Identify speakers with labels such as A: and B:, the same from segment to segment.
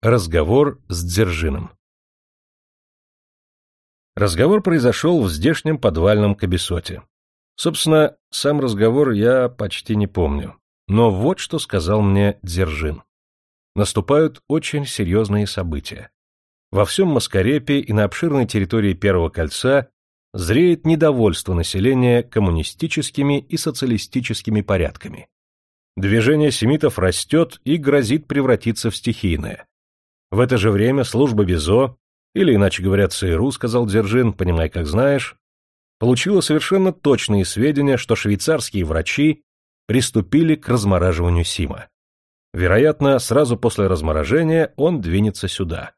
A: Разговор с Дзержиным Разговор произошел в здешнем подвальном кабисоте. Собственно, сам разговор я почти не помню. Но вот что сказал мне Дзержин. Наступают очень серьезные события. Во всем Маскарепе и на обширной территории Первого кольца зреет недовольство населения коммунистическими и социалистическими порядками. Движение семитов растет и грозит превратиться в стихийное. В это же время служба БИЗО, или, иначе говоря, ЦРУ, сказал Дзержин, понимай, как знаешь, получила совершенно точные сведения, что швейцарские врачи приступили к размораживанию Сима. Вероятно, сразу после разморожения он двинется сюда.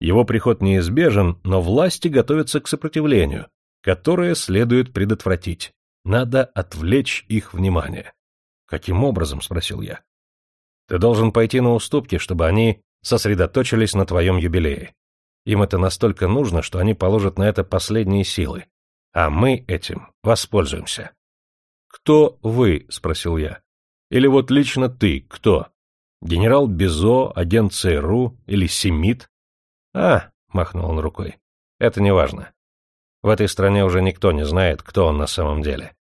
A: Его приход неизбежен, но власти готовятся к сопротивлению, которое следует предотвратить. Надо отвлечь их внимание. «Каким образом?» — спросил я. «Ты должен пойти на уступки, чтобы они сосредоточились на твоем юбилее. Им это настолько нужно, что они положат на это последние силы. А мы этим воспользуемся. «Кто вы?» — спросил я. «Или вот лично ты кто? Генерал Безо, агент ЦРУ или Семит?» «А», — махнул он рукой, — «это не важно. В этой стране уже никто не знает, кто он на самом деле.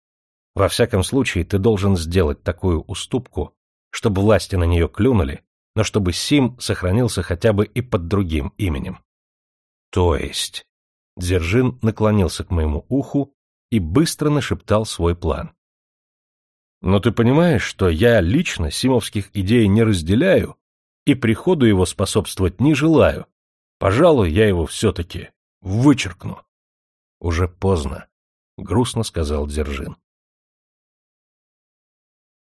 A: Во всяком случае, ты должен сделать такую уступку, чтобы власти на нее клюнули, но чтобы Сим сохранился хотя бы и под другим именем. То есть... Дзержин наклонился к моему уху и быстро нашептал свой план. Но ты понимаешь, что я лично симовских идей не разделяю и приходу его способствовать не желаю. Пожалуй, я его все-таки вычеркну. Уже поздно, — грустно сказал Дзержин.